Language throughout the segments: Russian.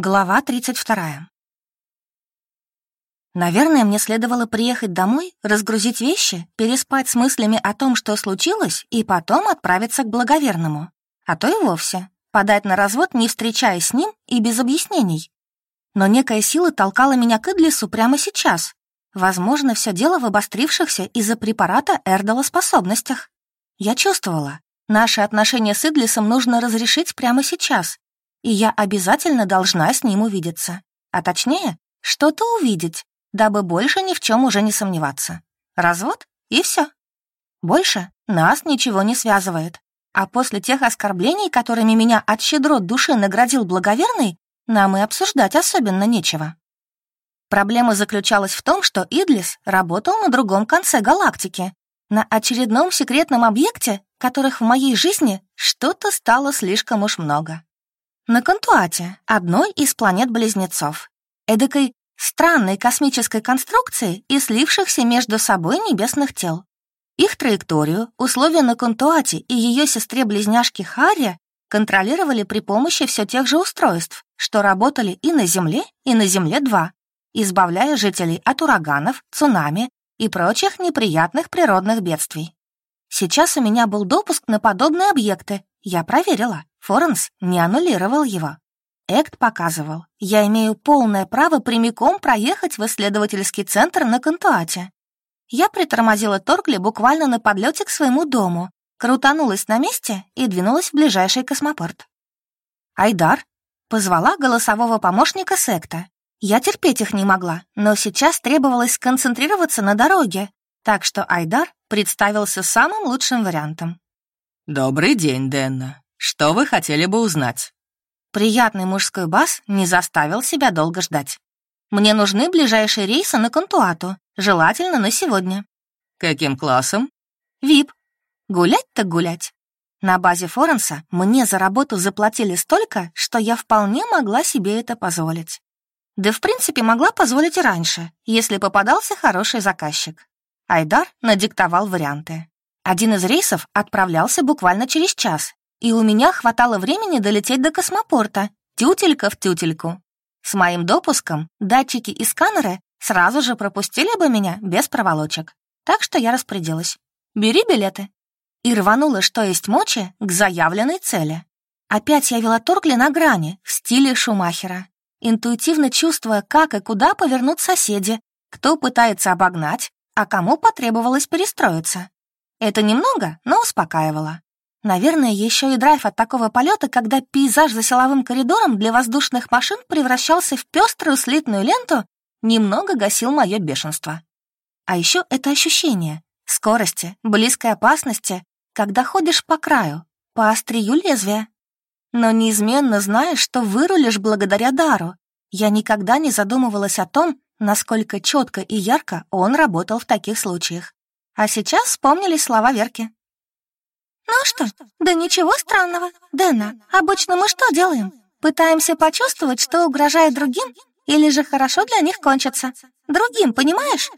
Глава 32. Наверное, мне следовало приехать домой, разгрузить вещи, переспать с мыслями о том, что случилось, и потом отправиться к благоверному. А то и вовсе подать на развод, не встречаясь с ним и без объяснений. Но некая сила толкала меня к Идлису прямо сейчас. Возможно, все дело в обострившихся из-за препарата Эрдала способностях. Я чувствовала, наши отношения с Идлисом нужно разрешить прямо сейчас, и я обязательно должна с ним увидеться. А точнее, что-то увидеть, дабы больше ни в чем уже не сомневаться. Развод и все. Больше нас ничего не связывает. А после тех оскорблений, которыми меня от щедрот души наградил благоверный, нам и обсуждать особенно нечего. Проблема заключалась в том, что Идлис работал на другом конце галактики, на очередном секретном объекте, которых в моей жизни что-то стало слишком уж много на Кантуате, одной из планет-близнецов, эдакой странной космической конструкции и слившихся между собой небесных тел. Их траекторию, условия на Кантуате и ее сестре-близняшке Харри контролировали при помощи все тех же устройств, что работали и на Земле, и на Земле-2, избавляя жителей от ураганов, цунами и прочих неприятных природных бедствий. Сейчас у меня был допуск на подобные объекты, я проверила. Форенс не аннулировал его. Экт показывал, я имею полное право прямиком проехать в исследовательский центр на Кантуате. Я притормозила Торгли буквально на подлете к своему дому, крутанулась на месте и двинулась в ближайший космопорт. «Айдар!» — позвала голосового помощника секта. Я терпеть их не могла, но сейчас требовалось сконцентрироваться на дороге, так что Айдар представился самым лучшим вариантом. «Добрый день, Денна. Что вы хотели бы узнать?» Приятный мужской бас не заставил себя долго ждать. «Мне нужны ближайшие рейсы на Контуату, желательно на сегодня». «Каким классом?» «Вип. Гулять так гулять». На базе Форенса мне за работу заплатили столько, что я вполне могла себе это позволить. Да, в принципе, могла позволить и раньше, если попадался хороший заказчик. Айдар надиктовал варианты. Один из рейсов отправлялся буквально через час, и у меня хватало времени долететь до космопорта, тютелька в тютельку. С моим допуском датчики и сканеры сразу же пропустили бы меня без проволочек. Так что я распорядилась. «Бери билеты». И рванула, что есть мочи, к заявленной цели. Опять я вела Торгли на грани, в стиле Шумахера, интуитивно чувствуя, как и куда повернут соседи, кто пытается обогнать, а кому потребовалось перестроиться. Это немного, но успокаивало. Наверное, еще и драйв от такого полета, когда пейзаж за силовым коридором для воздушных машин превращался в пеструю слитную ленту, немного гасил мое бешенство. А еще это ощущение скорости, близкой опасности, когда ходишь по краю, по острию лезвия. Но неизменно знаешь, что вырулишь благодаря дару. Я никогда не задумывалась о том, насколько четко и ярко он работал в таких случаях. А сейчас вспомнились слова Верки. «Ну что, да ничего странного. Дэна, обычно мы что делаем? Пытаемся почувствовать, что угрожает другим, или же хорошо для них кончится. Другим, понимаешь?»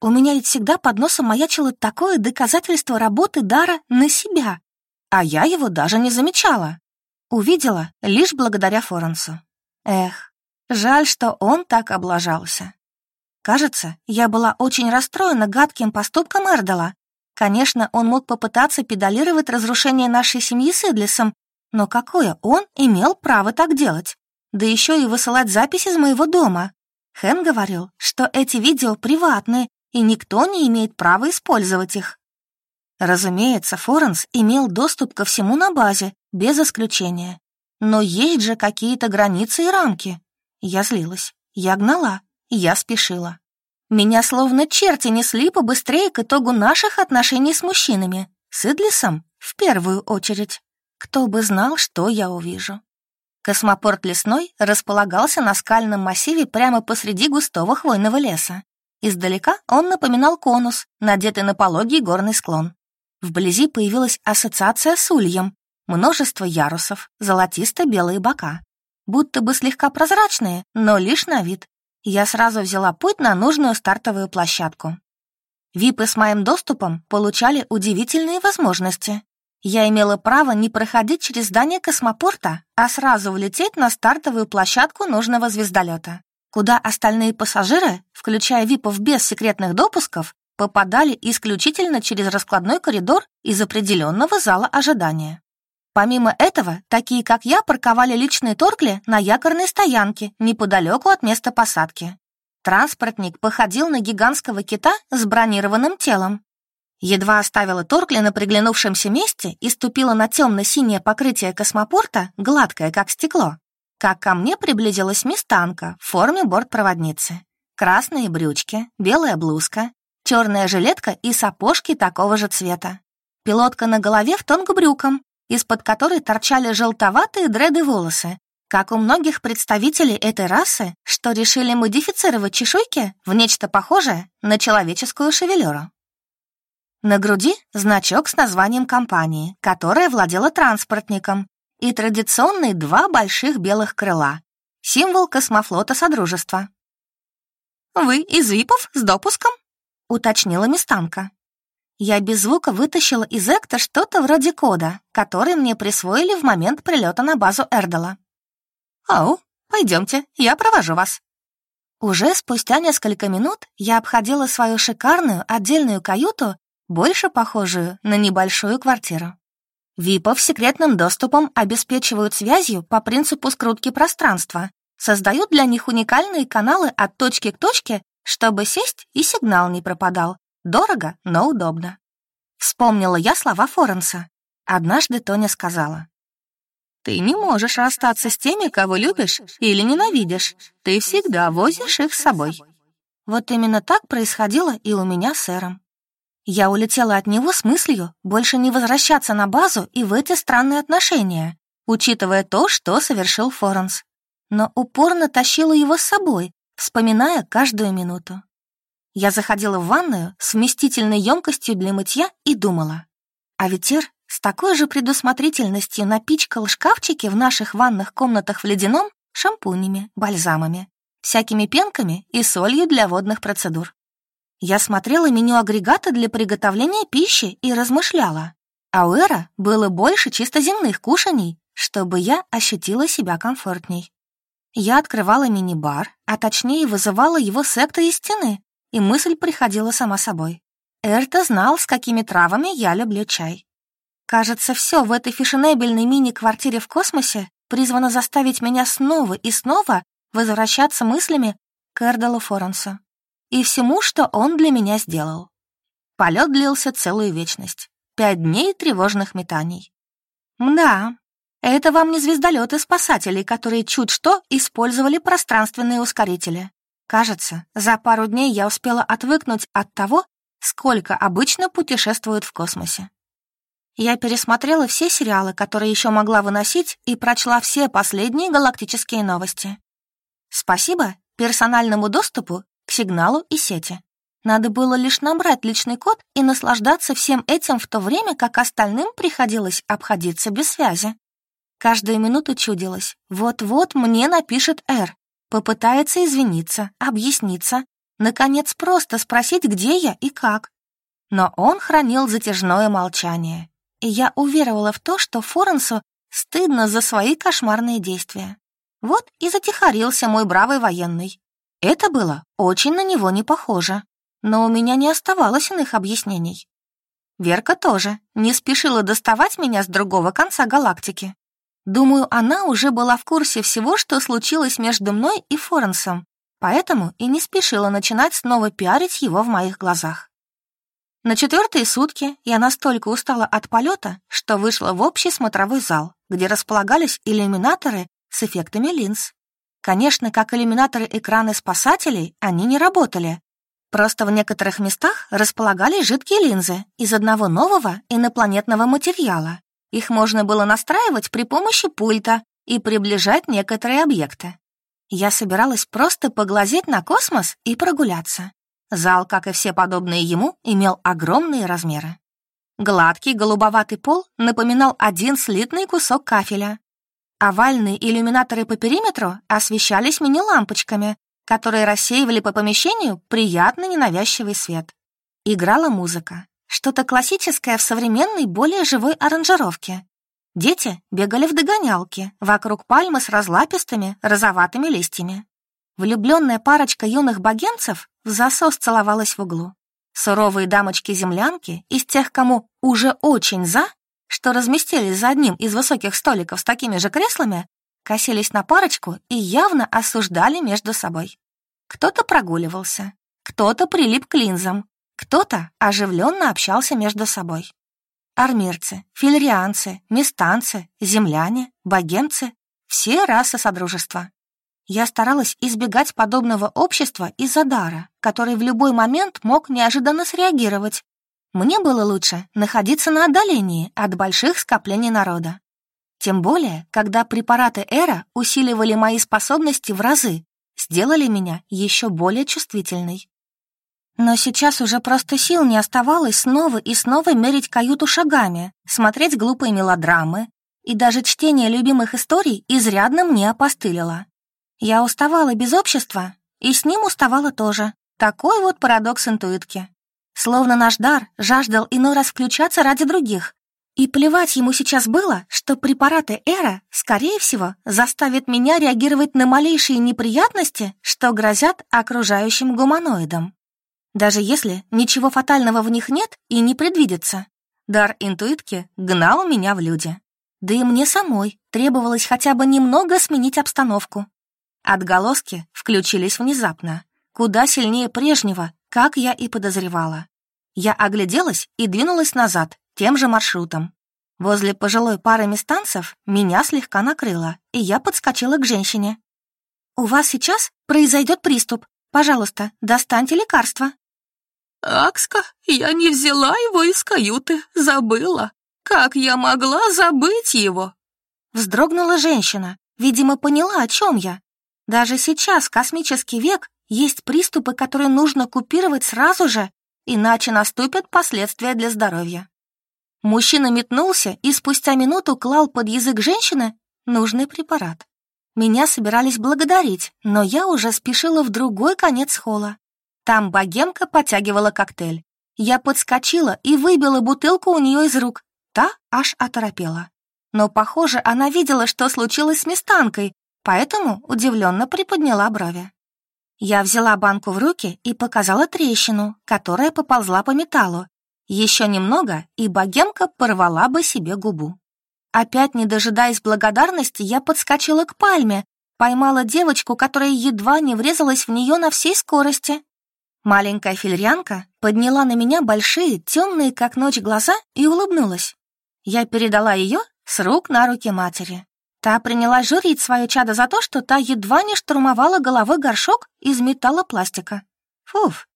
У меня ведь всегда под носом маячило такое доказательство работы дара на себя, а я его даже не замечала. Увидела лишь благодаря Форенсу. Эх, жаль, что он так облажался. Кажется, я была очень расстроена гадким поступком Эрдела, Конечно, он мог попытаться педалировать разрушение нашей семьи с Идлисом, но какое он имел право так делать? Да еще и высылать запись из моего дома. Хэн говорил, что эти видео приватные, и никто не имеет права использовать их. Разумеется, Форенс имел доступ ко всему на базе, без исключения. Но есть же какие-то границы и рамки. Я злилась, я гнала, я спешила. Меня словно черти несли побыстрее к итогу наших отношений с мужчинами, с Идлисом в первую очередь. Кто бы знал, что я увижу. Космопорт лесной располагался на скальном массиве прямо посреди густого хвойного леса. Издалека он напоминал конус, надетый на пологий горный склон. Вблизи появилась ассоциация с ульем, множество ярусов, золотисто-белые бока. Будто бы слегка прозрачные, но лишь на вид, я сразу взяла путь на нужную стартовую площадку. Випы с моим доступом получали удивительные возможности. Я имела право не проходить через здание космопорта, а сразу влететь на стартовую площадку нужного звездолета, куда остальные пассажиры, включая ВИПов без секретных допусков, попадали исключительно через раскладной коридор из определенного зала ожидания. Помимо этого, такие как я парковали личные торкли на якорной стоянке неподалеку от места посадки. Транспортник походил на гигантского кита с бронированным телом, Едва оставила Торкли на приглянувшемся месте и ступила на темно-синее покрытие космопорта, гладкое, как стекло, как ко мне приблизилась мистанка в форме бортпроводницы. Красные брючки, белая блузка, черная жилетка и сапожки такого же цвета. Пилотка на голове в тон к брюкам, из-под которой торчали желтоватые дреды волосы, как у многих представителей этой расы, что решили модифицировать чешуйки в нечто похожее на человеческую шевелюру. На груди значок с названием компании, которая владела транспортником, и традиционные два больших белых крыла, символ космофлота Содружества. «Вы из ВИПов с допуском?» — уточнила Мистанка. Я без звука вытащила из Экта что-то вроде кода, который мне присвоили в момент прилета на базу Эрдала. «Ау, пойдемте, я провожу вас». Уже спустя несколько минут я обходила свою шикарную отдельную каюту больше похожую на небольшую квартиру. ВИПов секретным доступом обеспечивают связью по принципу скрутки пространства, создают для них уникальные каналы от точки к точке, чтобы сесть и сигнал не пропадал. Дорого, но удобно. Вспомнила я слова Форенса. Однажды Тоня сказала. «Ты не можешь расстаться с теми, кого любишь или ненавидишь. Ты всегда возишь их с собой». Вот именно так происходило и у меня с Эром. Я улетела от него с мыслью больше не возвращаться на базу и в эти странные отношения, учитывая то, что совершил Форенс. Но упорно тащила его с собой, вспоминая каждую минуту. Я заходила в ванную с вместительной емкостью для мытья и думала. А ветер с такой же предусмотрительностью напичкал шкафчики в наших ванных комнатах в ледяном шампунями, бальзамами, всякими пенками и солью для водных процедур. Я смотрела меню агрегата для приготовления пищи и размышляла. А у Эра было больше чисто земных кушаний, чтобы я ощутила себя комфортней. Я открывала мини-бар, а точнее вызывала его секта из стены, и мысль приходила сама собой. Эрта знал, с какими травами я люблю чай. Кажется, все в этой фешенебельной мини-квартире в космосе призвано заставить меня снова и снова возвращаться мыслями к Эрдалу Форенсу и всему, что он для меня сделал. Полет длился целую вечность. Пять дней тревожных метаний. Мда, это вам не звездолеты спасателей, которые чуть что использовали пространственные ускорители. Кажется, за пару дней я успела отвыкнуть от того, сколько обычно путешествуют в космосе. Я пересмотрела все сериалы, которые еще могла выносить, и прочла все последние галактические новости. Спасибо персональному доступу к сигналу и сети. Надо было лишь набрать личный код и наслаждаться всем этим в то время, как остальным приходилось обходиться без связи. Каждую минуту чудилось. Вот-вот мне напишет Р, попытается извиниться, объясниться, наконец просто спросить, где я и как. Но он хранил затяжное молчание, и я уверовала в то, что Форенсу стыдно за свои кошмарные действия. Вот и затихарился мой бравый военный. Это было очень на него не похоже, но у меня не оставалось иных объяснений. Верка тоже не спешила доставать меня с другого конца галактики. Думаю, она уже была в курсе всего, что случилось между мной и Форенсом, поэтому и не спешила начинать снова пиарить его в моих глазах. На четвертые сутки я настолько устала от полета, что вышла в общий смотровой зал, где располагались иллюминаторы с эффектами линз. Конечно, как иллюминаторы экраны спасателей, они не работали. Просто в некоторых местах располагались жидкие линзы из одного нового инопланетного материала. Их можно было настраивать при помощи пульта и приближать некоторые объекты. Я собиралась просто поглазеть на космос и прогуляться. Зал, как и все подобные ему, имел огромные размеры. Гладкий голубоватый пол напоминал один слитный кусок кафеля, Овальные иллюминаторы по периметру освещались мини-лампочками, которые рассеивали по помещению приятный ненавязчивый свет. Играла музыка. Что-то классическое в современной, более живой аранжировке. Дети бегали в догонялки вокруг пальмы с разлапистыми розоватыми листьями. Влюбленная парочка юных богемцев в засос целовалась в углу. Суровые дамочки-землянки из тех, кому уже очень за, что разместились за одним из высоких столиков с такими же креслами, косились на парочку и явно осуждали между собой. Кто-то прогуливался, кто-то прилип к линзам, кто-то оживленно общался между собой. Армирцы, филрианцы, местанцы, земляне, богемцы — все расы Содружества. Я старалась избегать подобного общества из-за дара, который в любой момент мог неожиданно среагировать. Мне было лучше находиться на отдалении от больших скоплений народа. Тем более, когда препараты Эра усиливали мои способности в разы, сделали меня еще более чувствительной. Но сейчас уже просто сил не оставалось снова и снова мерить каюту шагами, смотреть глупые мелодрамы, и даже чтение любимых историй изрядно мне опостылило. Я уставала без общества, и с ним уставала тоже. Такой вот парадокс интуитки. Словно наш дар жаждал иной раз включаться ради других. И плевать ему сейчас было, что препараты Эра, скорее всего, заставят меня реагировать на малейшие неприятности, что грозят окружающим гуманоидам. Даже если ничего фатального в них нет и не предвидится. Дар интуитки гнал меня в люди. Да и мне самой требовалось хотя бы немного сменить обстановку, Отголоски включились внезапно, куда сильнее прежнего, как я и подозревала. Я огляделась и двинулась назад, тем же маршрутом. Возле пожилой пары местанцев меня слегка накрыло, и я подскочила к женщине. «У вас сейчас произойдет приступ. Пожалуйста, достаньте лекарство». «Акска, я не взяла его из каюты, забыла. Как я могла забыть его?» Вздрогнула женщина, видимо, поняла, о чем я, даже сейчас, космический век, есть приступы, которые нужно купировать сразу же, иначе наступят последствия для здоровья. Мужчина метнулся и спустя минуту клал под язык женщины нужный препарат. Меня собирались благодарить, но я уже спешила в другой конец холла. Там богемка потягивала коктейль. Я подскочила и выбила бутылку у нее из рук. Та аж оторопела. Но, похоже, она видела, что случилось с Местанкой, поэтому удивленно приподняла брови. Я взяла банку в руки и показала трещину, которая поползла по металлу. Еще немного, и богемка порвала бы себе губу. Опять не дожидаясь благодарности, я подскочила к пальме, поймала девочку, которая едва не врезалась в нее на всей скорости. Маленькая филерянка подняла на меня большие, темные, как ночь, глаза и улыбнулась. Я передала ее с рук на руки матери. Та принялась журить свое чадо за то, что та едва не штурмовала головой горшок из металлопластика. Фуф,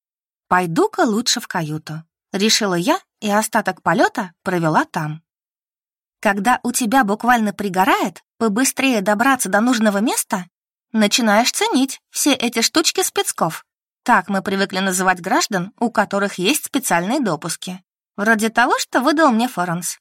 пойду-ка лучше в каюту. Решила я и остаток полета провела там. Когда у тебя буквально пригорает, побыстрее добраться до нужного места, начинаешь ценить все эти штучки спецков. Так мы привыкли называть граждан, у которых есть специальные допуски. Вроде того, что выдал мне Форенс.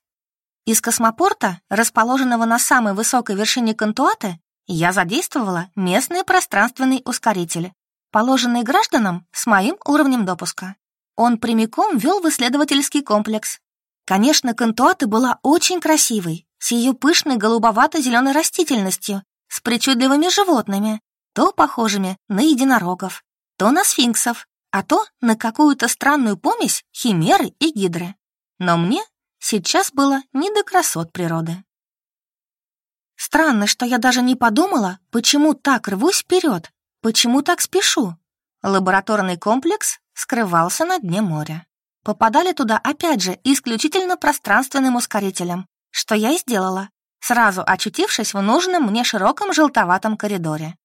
Из космопорта, расположенного на самой высокой вершине Кантуаты, я задействовала местный пространственный ускоритель, положенный гражданам с моим уровнем допуска. Он прямиком вел в исследовательский комплекс. Конечно, Кантуата была очень красивой, с ее пышной голубовато-зеленой растительностью, с причудливыми животными, то похожими на единорогов, то на сфинксов, а то на какую-то странную помесь химеры и гидры. Но мне Сейчас было не до красот природы. Странно, что я даже не подумала, почему так рвусь вперед, почему так спешу. Лабораторный комплекс скрывался на дне моря. Попадали туда, опять же, исключительно пространственным ускорителем, что я и сделала, сразу очутившись в нужном мне широком желтоватом коридоре.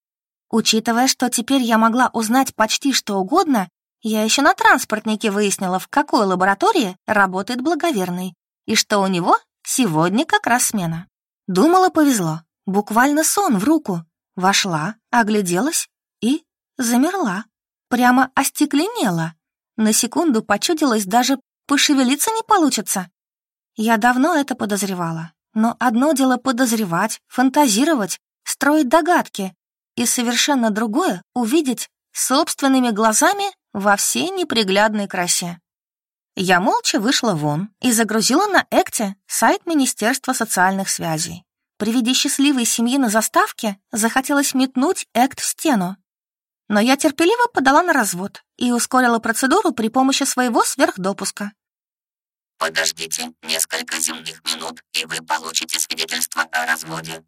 Учитывая, что теперь я могла узнать почти что угодно, я еще на транспортнике выяснила, в какой лаборатории работает благоверный, и что у него сегодня как раз смена. Думала, повезло. Буквально сон в руку. Вошла, огляделась и замерла. Прямо остекленела. На секунду почудилась, даже пошевелиться не получится. Я давно это подозревала. Но одно дело подозревать, фантазировать, строить догадки, и совершенно другое — увидеть собственными глазами во всей неприглядной красе. Я молча вышла вон и загрузила на Экте сайт Министерства социальных связей. При виде счастливой семьи на заставке захотелось метнуть Экт в стену. Но я терпеливо подала на развод и ускорила процедуру при помощи своего сверхдопуска. «Подождите несколько земных минут, и вы получите свидетельство о разводе»,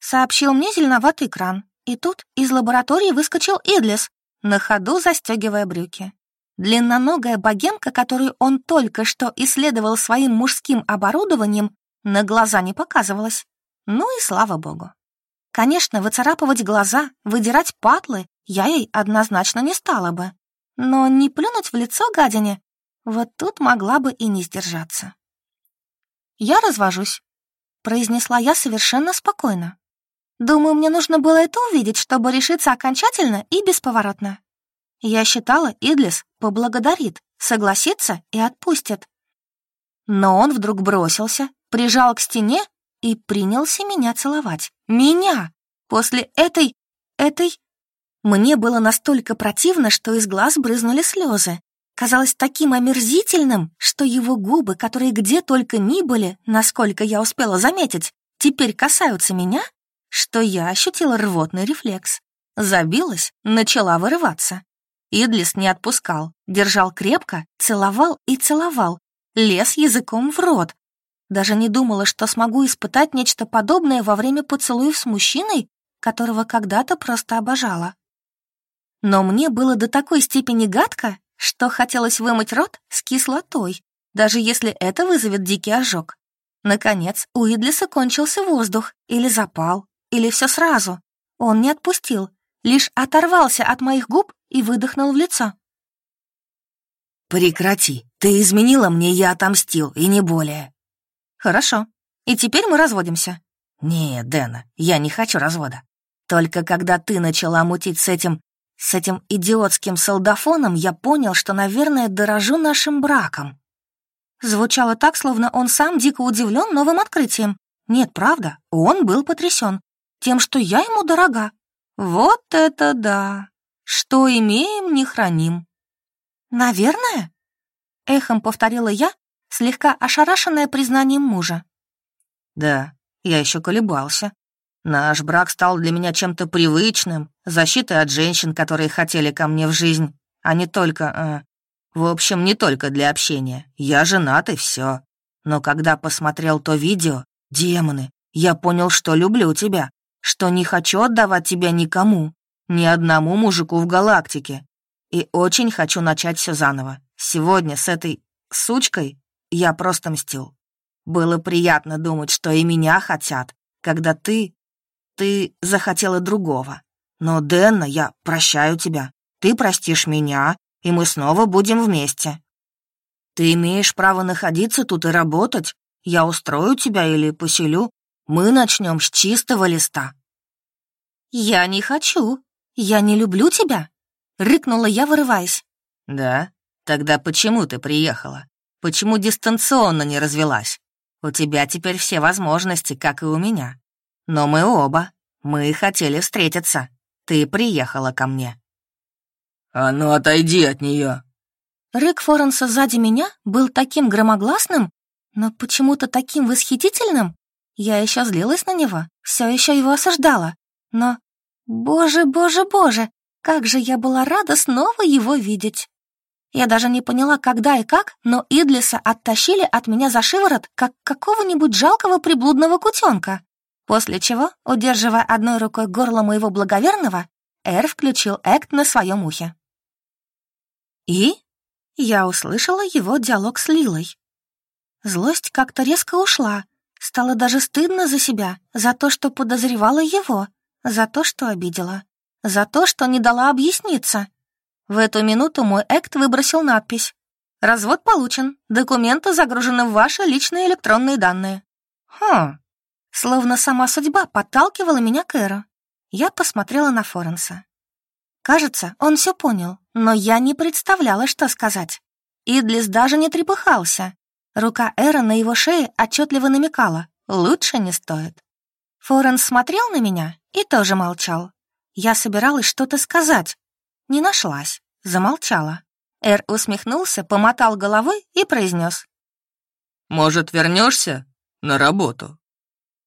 сообщил мне зеленоватый экран. И тут из лаборатории выскочил Идлис, на ходу застегивая брюки. Длинноногая богемка, которую он только что исследовал своим мужским оборудованием, на глаза не показывалась. Ну и слава богу. Конечно, выцарапывать глаза, выдирать патлы я ей однозначно не стала бы. Но не плюнуть в лицо гадине, вот тут могла бы и не сдержаться. «Я развожусь», — произнесла я совершенно спокойно. Думаю, мне нужно было это увидеть, чтобы решиться окончательно и бесповоротно. Я считала, Идлис поблагодарит, согласится и отпустит. Но он вдруг бросился, прижал к стене и принялся меня целовать. Меня! После этой... этой... Мне было настолько противно, что из глаз брызнули слезы. Казалось таким омерзительным, что его губы, которые где только ни были, насколько я успела заметить, теперь касаются меня что я ощутила рвотный рефлекс. Забилась, начала вырываться. Идлис не отпускал, держал крепко, целовал и целовал, лез языком в рот. Даже не думала, что смогу испытать нечто подобное во время поцелуев с мужчиной, которого когда-то просто обожала. Но мне было до такой степени гадко, что хотелось вымыть рот с кислотой, даже если это вызовет дикий ожог. Наконец, у Идлиса кончился воздух или запал, или все сразу? Он не отпустил, лишь оторвался от моих губ и выдохнул в лицо. «Прекрати. Ты изменила мне, я отомстил, и не более». «Хорошо. И теперь мы разводимся». «Нет, Дэна, я не хочу развода. Только когда ты начала мутить с этим... с этим идиотским солдафоном, я понял, что, наверное, дорожу нашим браком». Звучало так, словно он сам дико удивлен новым открытием. Нет, правда, он был потрясен тем, что я ему дорога. Вот это да! Что имеем, не храним. Наверное? Эхом повторила я, слегка ошарашенная признанием мужа. Да, я еще колебался. Наш брак стал для меня чем-то привычным, защитой от женщин, которые хотели ко мне в жизнь, а не только... Э, в общем, не только для общения. Я женат и все. Но когда посмотрел то видео, демоны, я понял, что люблю тебя что не хочу отдавать тебя никому, ни одному мужику в галактике. И очень хочу начать все заново. Сегодня с этой сучкой я просто мстил. Было приятно думать, что и меня хотят, когда ты... ты захотела другого. Но, Дэнна, я прощаю тебя. Ты простишь меня, и мы снова будем вместе. Ты имеешь право находиться тут и работать. Я устрою тебя или поселю, мы начнем с чистого листа». «Я не хочу. Я не люблю тебя», — рыкнула я, вырываясь. «Да? Тогда почему ты приехала? Почему дистанционно не развелась? У тебя теперь все возможности, как и у меня. Но мы оба. Мы хотели встретиться. Ты приехала ко мне». «А ну, отойди от нее!» Рык Форенса сзади меня был таким громогласным, но почему-то таким восхитительным, я еще злилась на него, все еще его осаждала. Но, боже, боже, боже, как же я была рада снова его видеть. Я даже не поняла, когда и как, но Идлиса оттащили от меня за шиворот, как какого-нибудь жалкого приблудного кутенка. После чего, удерживая одной рукой горло моего благоверного, Эр включил Экт на своем ухе. И я услышала его диалог с Лилой. Злость как-то резко ушла, Стало даже стыдно за себя, за то, что подозревала его, за то, что обидела, за то, что не дала объясниться. В эту минуту мой экт выбросил надпись. «Развод получен. Документы загружены в ваши личные электронные данные». Хм. Словно сама судьба подталкивала меня к Эру. Я посмотрела на Форенса. Кажется, он все понял, но я не представляла, что сказать. Идлис даже не трепыхался, Рука Эра на его шее отчетливо намекала «лучше не стоит». Форенс смотрел на меня и тоже молчал. Я собиралась что-то сказать. Не нашлась, замолчала. Эр усмехнулся, помотал головой и произнес. «Может, вернешься на работу?»